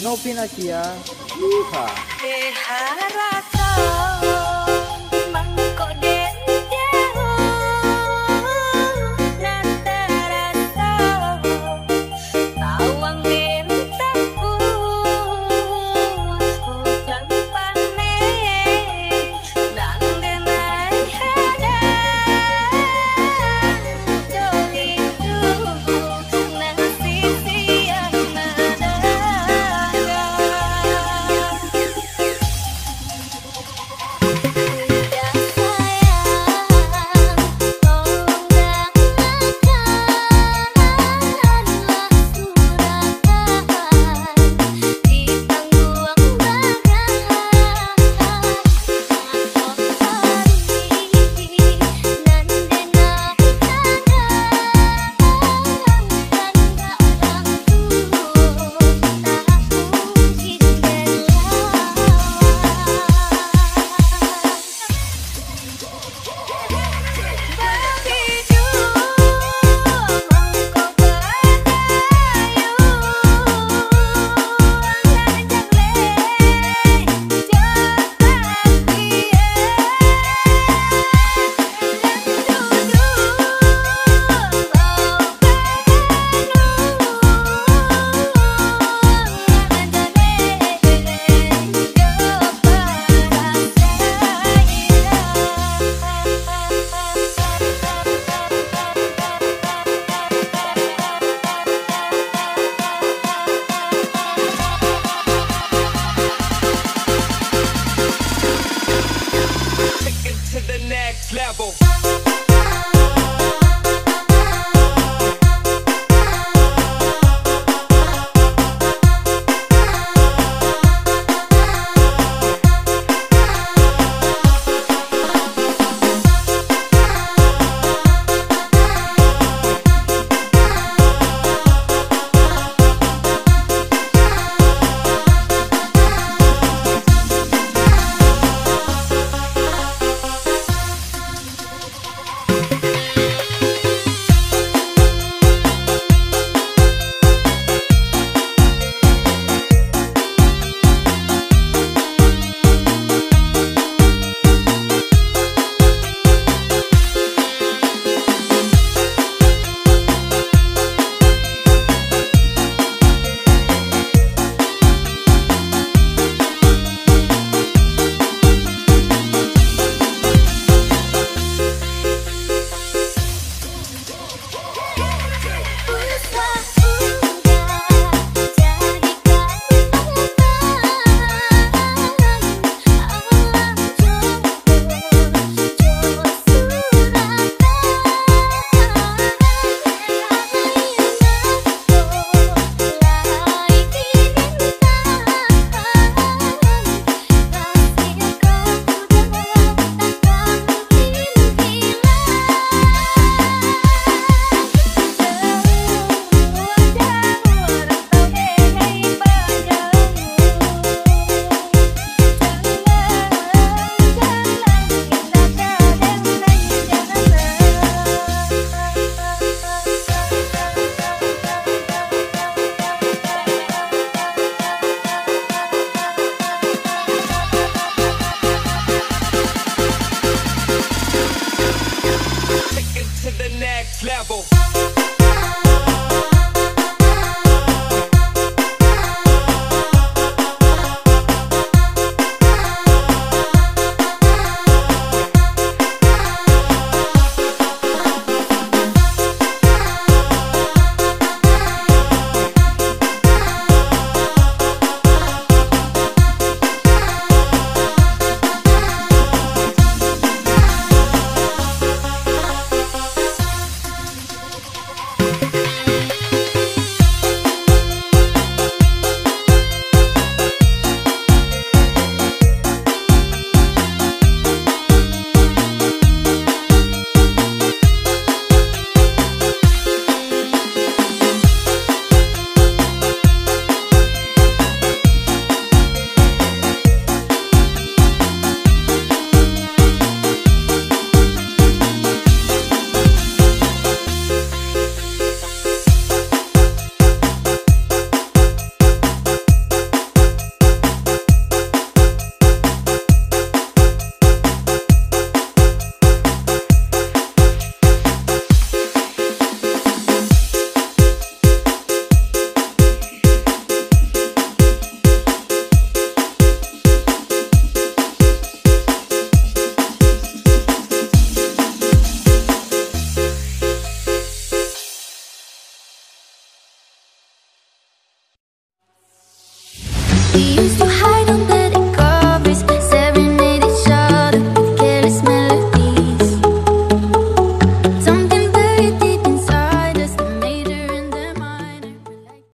Novinasia. Ah. Yeehaw. Dejar atrás